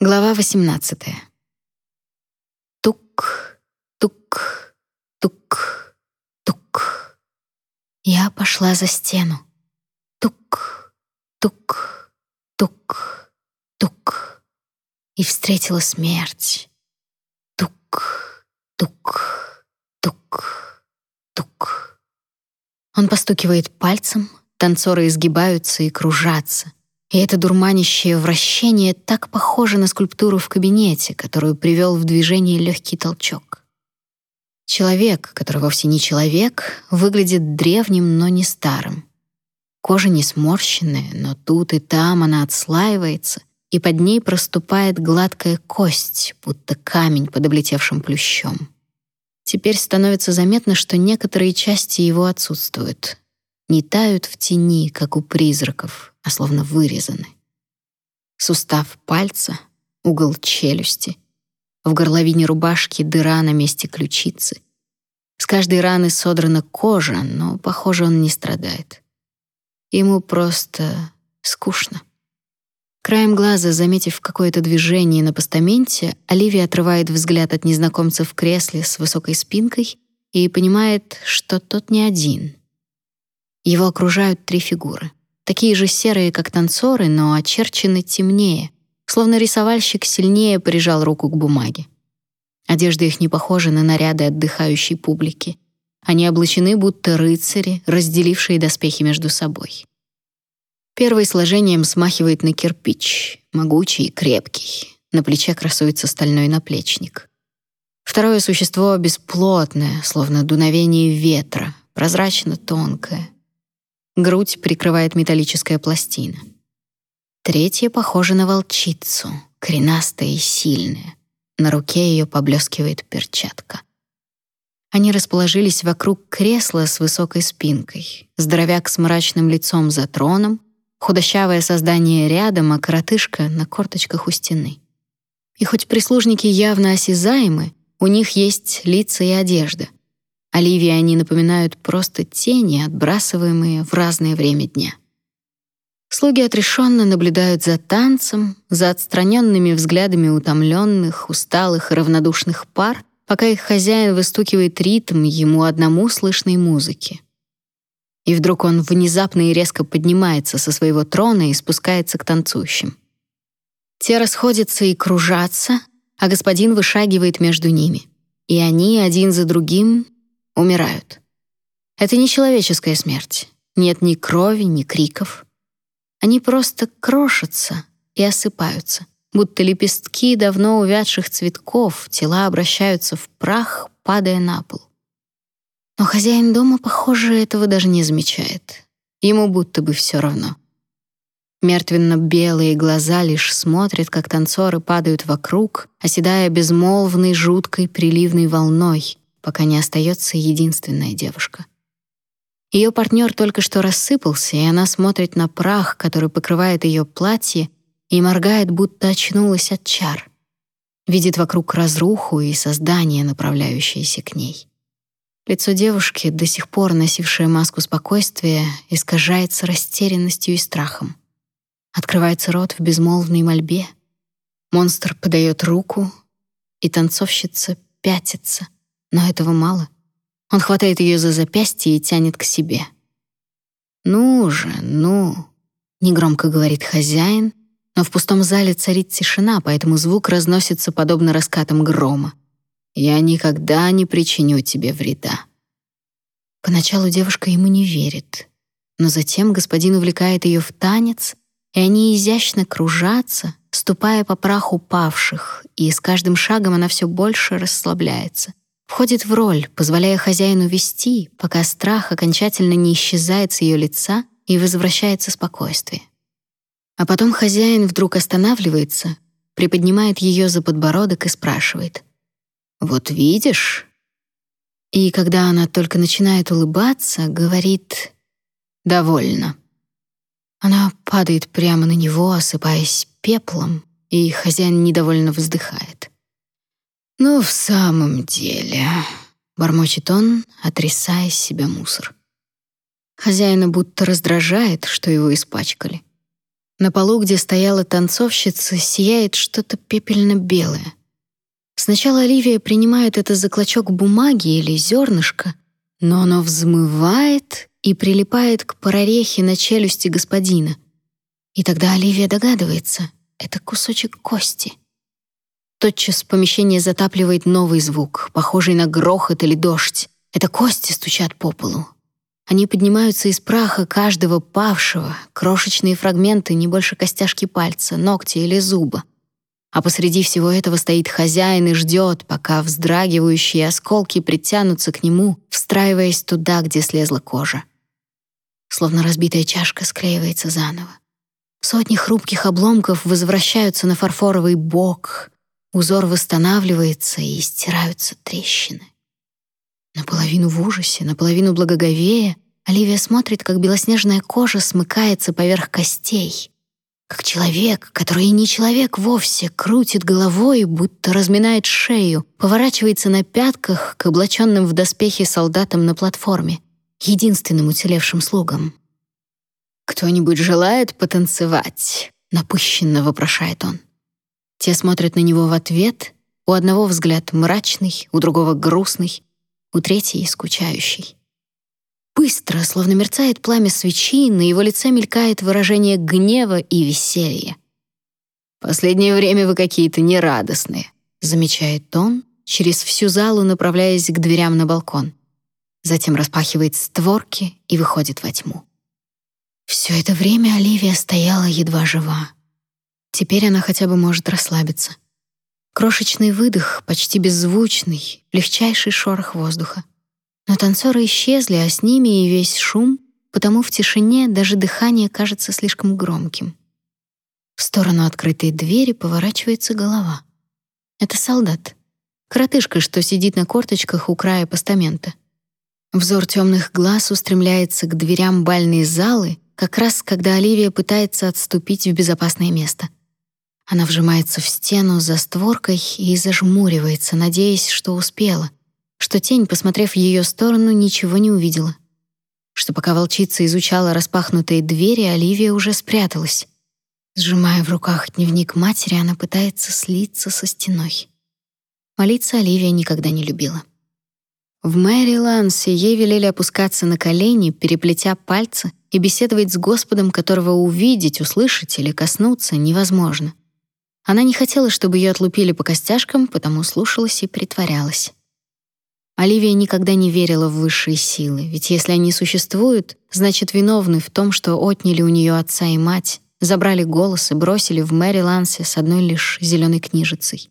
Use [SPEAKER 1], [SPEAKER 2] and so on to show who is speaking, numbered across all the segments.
[SPEAKER 1] Глава 18. Тук, тук, тук, тук. Я пошла за стену. Тук, тук, тук, тук. И встретила смерть. Тук, тук, тук, тук. Он постукивает пальцем, танцоры изгибаются и кружатся. И это дурманящее вращение так похоже на скульптуру в кабинете, которую привел в движение легкий толчок. Человек, который вовсе не человек, выглядит древним, но не старым. Кожа не сморщенная, но тут и там она отслаивается, и под ней проступает гладкая кость, будто камень под облетевшим плющом. Теперь становится заметно, что некоторые части его отсутствуют, не тают в тени, как у призраков, а словно вырезаны. Сустав пальца, угол челюсти, в горловине рубашки дыра на месте ключицы. С каждой раны содрана кожа, но, похоже, он не страдает. Ему просто скучно. Краем глаза, заметив какое-то движение на постаменте, Оливия отрывает взгляд от незнакомца в кресле с высокой спинкой и понимает, что тот не один. Его окружают три фигуры. Такие же серые, как танцоры, но очерчены темнее, словно рисовальщик сильнее прижал руку к бумаге. Одежда их не похожа на наряды отдыхающей публики. Они облачены будто рыцари, разделившие доспехи между собой. Первый сложением смахивает на кирпич, могучий и крепкий. На плече красуется стальной наплечник. Второе существо бесплотное, словно дуновение ветра, прозрачно тонкое. Грудь прикрывает металлическая пластина. Третья похожа на волчицу, коренастая и сильная. На руке ее поблескивает перчатка. Они расположились вокруг кресла с высокой спинкой. Здоровяк с мрачным лицом за троном, худощавое создание рядом, а коротышка на корточках у стены. И хоть прислужники явно осязаемы, у них есть лица и одежда. Оливии они напоминают просто тени, отбрасываемые в разное время дня. Слуги отрешенно наблюдают за танцем, за отстраненными взглядами утомленных, усталых и равнодушных пар, пока их хозяин выстукивает ритм ему одному слышной музыки. И вдруг он внезапно и резко поднимается со своего трона и спускается к танцующим. Те расходятся и кружатся, а господин вышагивает между ними. И они один за другим умирают. Это не человеческая смерть. Нет ни крови, ни криков. Они просто крошатся и осыпаются, будто лепестки давно увядших цветков, тела обращаются в прах, падая на пол. Но хозяин дома, похоже, этого даже не замечает. Ему будто бы все равно. Мертвенно-белые глаза лишь смотрят, как танцоры падают вокруг, оседая безмолвной жуткой приливной волной, пока не остается единственная девушка. Ее партнер только что рассыпался, и она смотрит на прах, который покрывает ее платье, и моргает, будто очнулась от чар. Видит вокруг разруху и создание, направляющееся к ней. Лицо девушки, до сих пор носившее маску спокойствия, искажается растерянностью и страхом. Открывается рот в безмолвной мольбе. Монстр подает руку, и танцовщица пятится, но этого мало. Он хватает ее за запястье и тянет к себе. «Ну же, ну!» — негромко говорит хозяин, но в пустом зале царит тишина, поэтому звук разносится подобно раскатам грома. «Я никогда не причиню тебе вреда». Поначалу девушка ему не верит, но затем господин увлекает ее в танец, и они изящно кружатся, ступая по праху павших, и с каждым шагом она все больше расслабляется — входит в роль, позволяя хозяину вести, пока страх окончательно не исчезает с ее лица и возвращается спокойствие. А потом хозяин вдруг останавливается, приподнимает ее за подбородок и спрашивает: "Вот видишь?" И когда она только начинает улыбаться, говорит: "Довольно". Она падает прямо на него, осыпаясь пеплом, и хозяин недовольно вздыхает. «Ну, в самом деле...» — бормочет он, отрисая из себя мусор. Хозяина будто раздражает, что его испачкали. На полу, где стояла танцовщица, сияет что-то пепельно-белое. Сначала Оливия принимает это за клочок бумаги или зернышко, но оно взмывает и прилипает к прорехе на челюсти господина. И тогда Оливия догадывается — это кусочек кости. Тотчас помещение затапливает новый звук, похожий на грохот или дождь. Это кости стучат по полу. Они поднимаются из праха каждого павшего, крошечные фрагменты не больше костяшки пальца, ногтя или зуба. А посреди всего этого стоит хозяин и ждет, пока вздрагивающие осколки притянутся к нему, встраиваясь туда, где слезла кожа. Словно разбитая чашка склеивается заново. Сотни хрупких обломков возвращаются на фарфоровый бок, узор восстанавливается и стираются трещины. Наполовину в ужасе, наполовину благоговея, Оливия смотрит, как белоснежная кожа смыкается поверх костей. Как человек, который не человек вовсе, крутит головой, будто разминает шею, поворачивается на пятках к облаченным в доспехи солдатам на платформе, единственным уцелевшим слугам. «Кто-нибудь желает потанцевать?» — напыщенно вопрошает он. Те смотрят на него в ответ, у одного взгляд мрачный, у другого грустный, у третьей — скучающий. Быстро, словно мерцает пламя свечи, на его лице мелькает выражение гнева и веселья. «Последнее время вы какие-то нерадостные», — замечает он, через всю залу направляясь к дверям на балкон. Затем распахивает створки и выходит во тьму. Все это время Оливия стояла едва жива. Теперь она хотя бы может расслабиться. Крошечный выдох, почти беззвучный, легчайший шорох воздуха. Но танцоры исчезли, а с ними и весь шум, потому в тишине даже дыхание кажется слишком громким. В сторону открытой двери поворачивается голова. Это солдат. Коротышка, что сидит на корточках у края постамента. Взор темных глаз устремляется к дверям бальной залы, как раз когда Оливия пытается отступить в безопасное место. Она вжимается в стену за створкой и зажмуривается, надеясь, что успела, что тень, посмотрев в ее сторону, ничего не увидела. Что пока волчица изучала распахнутые двери, Оливия уже спряталась. Сжимая в руках дневник матери, она пытается слиться со стеной. Молиться Оливия никогда не любила. В Мэри Лансе ей велели опускаться на колени, переплетя пальцы, и беседовать с Господом, которого увидеть, услышать или коснуться невозможно — она не хотела, чтобы ее отлупили по костяшкам, потому слушалась и притворялась. Оливия никогда не верила в высшие силы, ведь если они существуют, значит, виновны в том, что отняли у нее отца и мать, забрали голос и бросили в Мэри Лансе с одной лишь зеленой книжицей.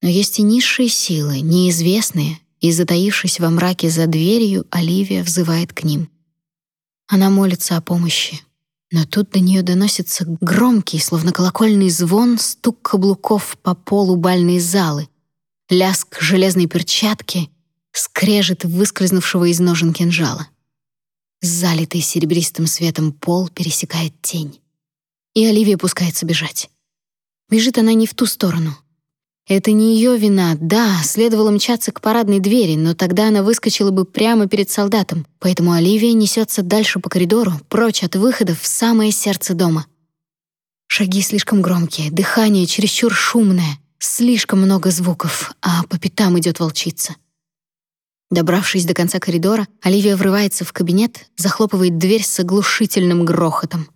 [SPEAKER 1] Но есть и низшие силы, неизвестные, и, затаившись во мраке за дверью, Оливия взывает к ним. Она молится о помощи, но тут до нее доносится громкий, словно колокольный звон, стук каблуков по полу бальной залы, лязг железной перчатки, скрежет выскользнувшего из ножен кинжала. Залитый серебристым светом пол пересекает тень. И Оливия пускается бежать. Бежит она не в ту сторону — это не ее вина. Да, следовало мчаться к парадной двери, но тогда она выскочила бы прямо перед солдатом. Поэтому Оливия несется дальше по коридору, прочь от выхода в самое сердце дома. Шаги слишком громкие, дыхание чересчур шумное, слишком много звуков, а по пятам идет волчица. Добравшись до конца коридора, Оливия врывается в кабинет, захлопывает дверь с оглушительным грохотом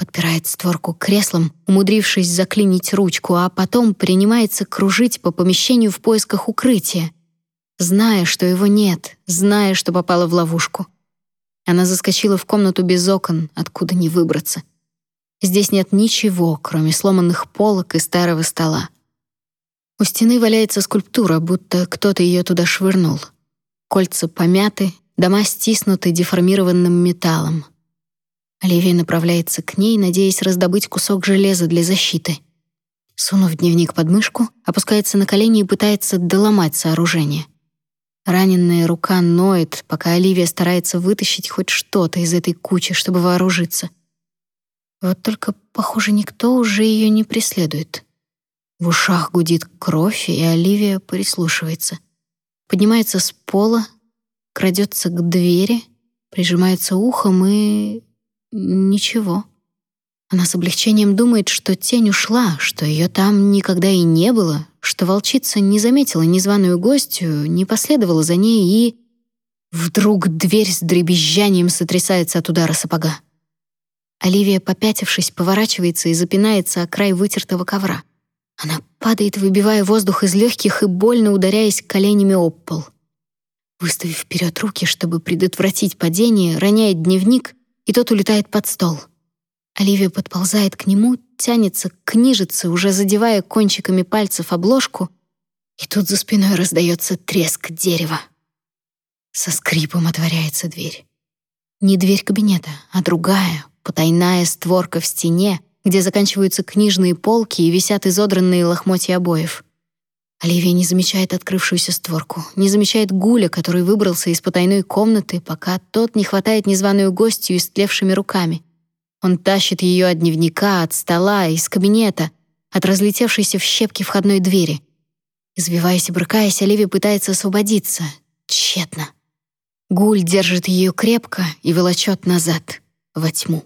[SPEAKER 1] подпирает створку креслом, умудрившись заклинить ручку, а потом принимается кружить по помещению в поисках укрытия, зная, что его нет, зная, что попала в ловушку. Она заскочила в комнату без окон, откуда не выбраться. Здесь нет ничего, кроме сломанных полок и старого стола. У стены валяется скульптура, будто кто-то ее туда швырнул. Кольца помяты, дома стиснуты деформированным металлом. Оливия направляется к ней, надеясь раздобыть кусок железа для защиты. Сунув дневник под мышку, опускается на колени и пытается доломать сооружение. Раненная рука ноет, пока Оливия старается вытащить хоть что-то из этой кучи, чтобы вооружиться. Вот только, похоже, никто уже ее не преследует. В ушах гудит кровь, и Оливия прислушивается. Поднимается с пола, крадется к двери, прижимается ухом и Ничего. Она с облегчением думает, что тень ушла, что ее там никогда и не было, что волчица не заметила незваную гостью, не последовала за ней и... Вдруг дверь с дребезжанием сотрясается от удара сапога. Оливия, попятившись, поворачивается и запинается о край вытертого ковра. Она падает, выбивая воздух из легких и больно ударяясь коленями об пол. Выставив вперед руки, чтобы предотвратить падение, роняет дневник, и тот улетает под стол. Оливия подползает к нему, тянется к книжице, уже задевая кончиками пальцев обложку, и тут за спиной раздается треск дерева. Со скрипом отворяется дверь. Не дверь кабинета, а другая, потайная створка в стене, где заканчиваются книжные полки и висят изодранные лохмотья обоев. Оливия не замечает открывшуюся створку, не замечает Гуля, который выбрался из потайной комнаты, пока тот не хватает незваную гостью истлевшими руками. Он тащит ее от дневника, от стола, из кабинета, от разлетевшейся в щепки входной двери. Извиваясь и брыкаясь, Оливия пытается освободиться. Тщетно. Гуль держит ее крепко и волочет назад, во тьму.